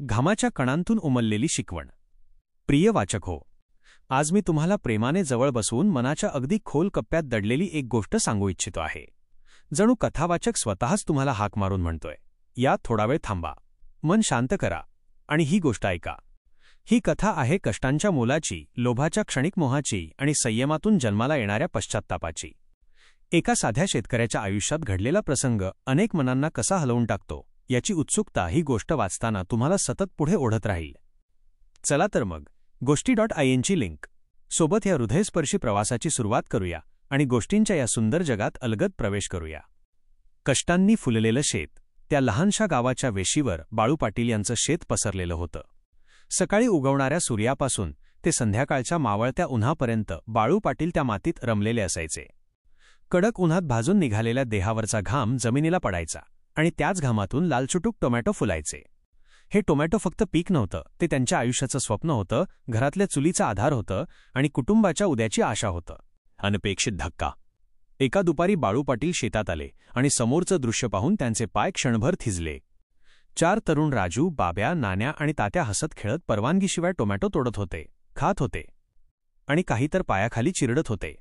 घामाच्या कणांतून उमललेली शिकवण. प्रिय वाचक हो आज मी तुम्हाला प्रेमाने जवळ बसवून मनाच्या अगदी खोल कप्प्यात दडलेली एक गोष्ट सांगू इच्छितो आहे. जणू कथावाचक स्वतःच तुम्हाला हाक मारून म्हणतोय. यात थोडा वेळ थांबा. मन शांत करा आणि ही गोष्ट ऐका. ही कथा आहे कष्टांच्या मोलाची लोभाच्या क्षणिक मोहाची आणि संयमातून जन्माला येणाऱ्या पश्चात्तापाची. एका साध्या शेतकऱ्याच्या आयुष्यात घडलेला प्रसंग अनेक मनांना कसा हलवून टाकतो? याची उत्सुकता ही गोष्ट वाचताना तुम्हाला सतत पुढे ओढत राहील. चला तर मग गोष्टी डॉट आय एनची लिंक सोबत या हृदयस्पर्शी प्रवासाची सुरुवात करूया आणि गोष्टींच्या या सुंदर जगात अलगद प्रवेश करूया. कष्टांनी फुललेलं शेत त्या लहानशा गावाच्या वेशीवर बाळू पाटील यांचं शेत पसरलेलं होतं. सकाळी उगवणाऱ्या सूर्यापासून ते संध्याकाळच्या मावळत्या उन्हापर्यंत बाळू पाटील त्या मातीत रमलेले असायचे. कडक उन्हात भाजून निघालेल्या देहावरचा घाम जमिनीला पडायचा. आणि त्याच घामातून लालचुटूक टोमॅटो फुलायचे. हे टोमॅटो फक्त पीक नव्हतं ते त्यांच्या आयुष्याचं स्वप्न होतं घरातल्या चुलीचा आधार होतं आणि कुटुंबाच्या उद्याची आशा होतं. अनपेक्षित धक्का. एका दुपारी बाळू पाटील शेतात आले आणि समोरचं दृश्य पाहून त्यांचे पाय क्षणभर थिजले. चार तरुण राजू बाब्या नाण्या आणि तात्या हसत खेळत परवानगीशिवाय टोमॅटो तोडत होते खात होते आणि काही तर पायाखाली चिरडत होते.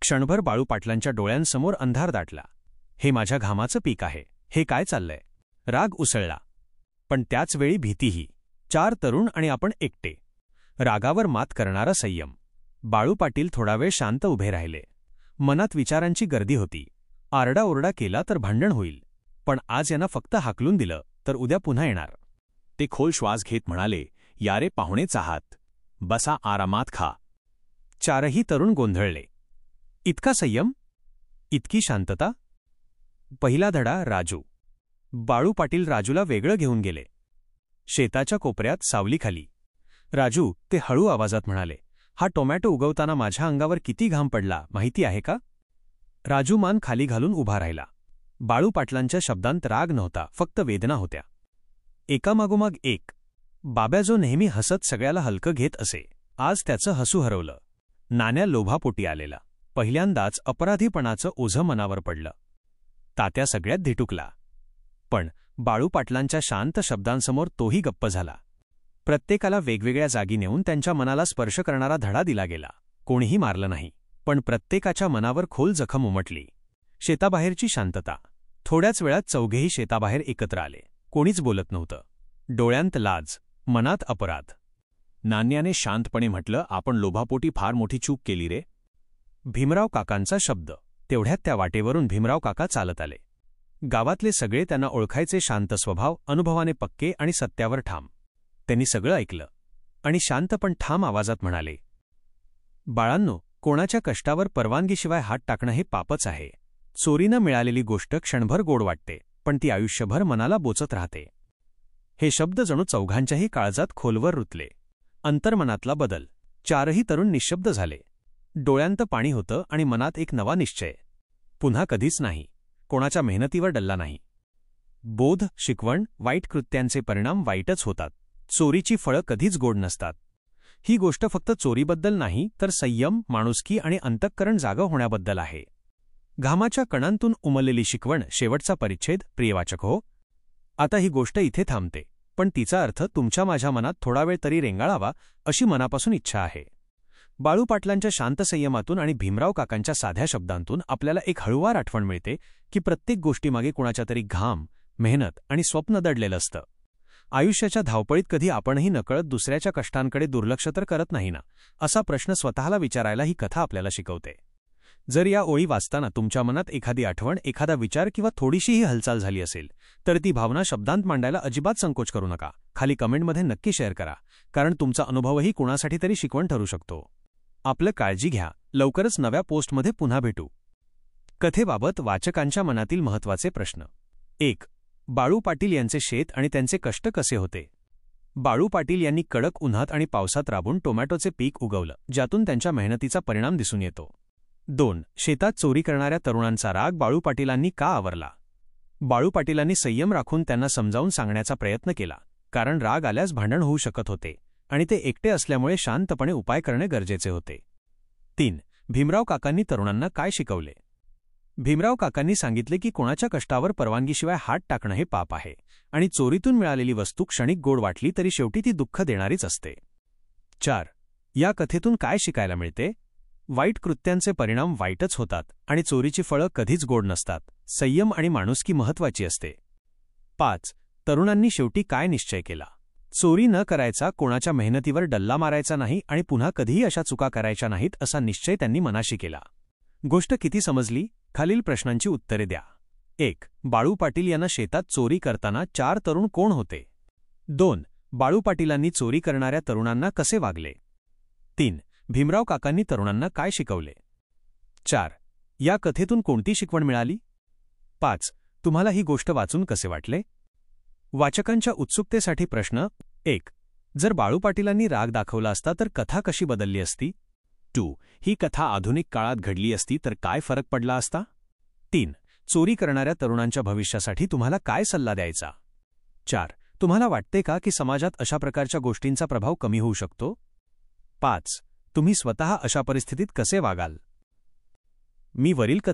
क्षणभर बाळू पाटलांच्या डोळ्यांसमोर अंधार दाटला. हे माझ्या घामाचं पीक आहे. हे काय चाललंय? राग उसळला. पण त्याचवेळी भीतीही. चार तरुण आणि आपण एकटे. रागावर मात करणारा संयम. बाळू पाटील थोडा वेळ शांत उभे राहिले. मनात विचारांची गर्दी होती. आरडाओरडा केला तर भांडण होईल. पण आज यांना फक्त हाकलून दिलं तर उद्या पुन्हा येणार. ते खोल श्वास घेत म्हणाले यारे पाहुणेच आहात बसा आरामात खा. चारही तरुण गोंधळले. इतका संयम? इतकी शांतता? पहिला धडा राजू. बाळू पाटील राजूला वेगळं घेऊन गेले. शेताच्या कोपऱ्यात सावलीखाली राजू ते हळू आवाजात म्हणाले हा टोमॅटो उगवताना माझ्या अंगावर किती घाम पडला माहिती आहे का? राजू मान खाली घालून उभा राहिला. बाळू पाटलांच्या शब्दांत राग नव्हता फक्त वेदना होत्या. एकामागोमाग एक. बाब्या जो नेहमी हसत सगळ्याला हलकं घेत असे आज त्याचं हसू हरवलं. नाण्या लोभापोटी आलेला. पहिल्यांदाच अपराधीपणाचं ओझं मनावर पडलं. तात्या सगळ्यात धिटुकला. पण बाळू पाटलांच्या शांत शब्दांसमोर तोही गप्प झाला. प्रत्येकाला वेगवेगळ्या जागी नेऊन त्यांच्या मनाला स्पर्श करणारा धडा दिला गेला. कोणीही मारलं नाही पण प्रत्येकाच्या मनावर खोल जखम उमटली. शेताबाहेरची शांतता. थोड्याच वेळात चौघेही शेताबाहेर एकत्र आले. कोणीच बोलत नव्हतं. डोळ्यांत लाज मनात अपराध. नान्याने शांतपणे म्हटलं आपण लोभापोटी फार मोठी चूक केली रे. भीमराव काकांचा शब्द. तेवढ्यात त्या वाटेवरून भीमराव काका चालत आले. गावातले सगळे त्यांना ओळखायचे शांत स्वभाव अनुभवाने पक्के आणि सत्यावर ठाम. त्यांनी सगळं ऐकलं. आणि शांत पण ठाम आवाजात म्हणाले बाळांनो कोणाच्या कष्टावर परवानगीशिवाय हात टाकणं हे पापच आहे. चोरीनं मिळालेली गोष्ट क्षणभर गोड वाटते पण ती आयुष्यभर मनाला बोचत राहते. हे शब्द जणू चौघांच्याही काळजात खोलवर रुतले. अंतर्मनातला बदल. चारही तरुण निशब्द झाले. डोळ्यांत पाणी होतं आणि मनात एक नवा निश्चय. पुन्हा कधीच नाही. कोणाच्या मेहनतीवर डल्ला नाही. बोध शिकवण वाईट कृत्यांचे परिणाम वाईटच होतात. चोरीची फळं कधीच गोड नसतात. ही गोष्ट फक्त चोरीबद्दल नाही तर संयम माणुसकी आणि अंतःकरण जागं होण्याबद्दल आहे. घामाच्या कणांतून उमललेली शिकवण शेवटचा परिच्छेद प्रियवाचक हो. आता ही गोष्ट इथे थांबते. पण तिचा अर्थ तुमच्या माझ्या मनात थोडा वेळ तरी रेंगाळावा अशी मनापासून इच्छा आहे. बाळू पाटलांच्या शांत संयमातून आणि भीमराव काकांच्या साध्या शब्दांतून आपल्याला एक हळुवार आठवण मिळते की प्रत्येक गोष्टीमागे कुणाच्या तरी घाम मेहनत आणि स्वप्न दडलेलं असतं. आयुष्याच्या धावपळीत कधी आपणही नकळत दुसऱ्याच्या कष्टांकडे दुर्लक्ष तर करत नाही ना असा प्रश्न स्वतःला विचारायला ही कथा आपल्याला शिकवते. जर या ओळी वाचताना तुमच्या मनात एखादी आठवण एखादा विचार किंवा थोडीशीही हालचाल झाली असेल तर ती भावना शब्दांत मांडायला अजिबात संकोच करू नका. खाली कमेंटमध्ये नक्की शेअर करा कारण तुमचा अनुभवही कुणासाठी तरी शिकवण ठरू शकतो. आपलं काळजी घ्या. लवकरच नव्या पोस्टमध्ये पुन्हा भेटू. कथेबाबत वाचकांच्या मनातील महत्त्वाचे प्रश्न. एक बाळू पाटील यांचे शेत आणि त्यांचे कष्ट कसे होते? बाळू पाटील यांनी कडक उन्हात आणि पावसात राबून टोमॅटोचे पीक उगवलं ज्यातून त्यांच्या मेहनतीचा परिणाम दिसून येतो. दोन शेतात चोरी करणाऱ्या तरुणांचा राग बाळू पाटीलांनी का आवरला? बाळू पाटीलांनी संयम राखून त्यांना समजावून सांगण्याचा प्रयत्न केला कारण राग आल्यास भांडण होऊ शकत होते. आणि ते एकटे असल्यामुळे शांतपणे उपाय करणे गरजेचे होते. तीन भीमराव काकांनी तरुणांना काय शिकवले? भीमराव काकांनी सांगितले की कोणाच्या कष्टावर परवानगीशिवाय हात टाकणं हे पाप आहे आणि चोरीतून मिळालेली वस्तू क्षणिक गोड वाटली तरी शेवटी ती दुःख देणारीच असते. चार या कथेतून काय शिकायला मिळते? वाईट कृत्यांचे परिणाम वाईटच होतात आणि चोरीची फळं कधीच गोड नसतात संयम आणि माणुसकी महत्वाची असते. पाच तरुणांनी शेवटी काय निश्चय केला? चोरी न करायचा कोणाच्या मेहनतीवर डल्ला मारायचा नाही आणि पुन्हा कधीही अशा चुका करायच्या नाहीत असा निश्चय त्यांनी मनाशी केला. गोष्ट किती समजली? खालील प्रश्नांची उत्तरे द्या. एक बाळू पाटील यांना शेतात चोरी करताना चार तरुण कोण होते? दोन बाळू पाटीलांनी चोरी करणाऱ्या तरुणांना कसे वागले? तीन भीमराव काकांनी तरुणांना काय शिकवले? चार या कथेतून कोणती शिकवण मिळाली? पाच तुम्हाला ही गोष्ट वाचून कसे वाटले? वाचकांच्या उत्सुकतेसाठी प्रश्न. एक. जर बाळू पाटीलांनी राग दाखवला असता तर कथा कशी बदलली असती? टू. ही कथा आधुनिक काळात घडली असती तर काय फरक पडला असता? तीन. चोरी करणाऱ्या तरुणांच्या भविष्यासाठी तुम्हाला काय सल्ला द्यायचा? चार. तुम्हाला वाटते का की समाजात अशा प्रकारच्या गोष्टींचा प्रभाव कमी होऊ शकतो? पाच. तुम्ही स्वतः अशा परिस्थितीत कसे वागाल? मी वरील कथा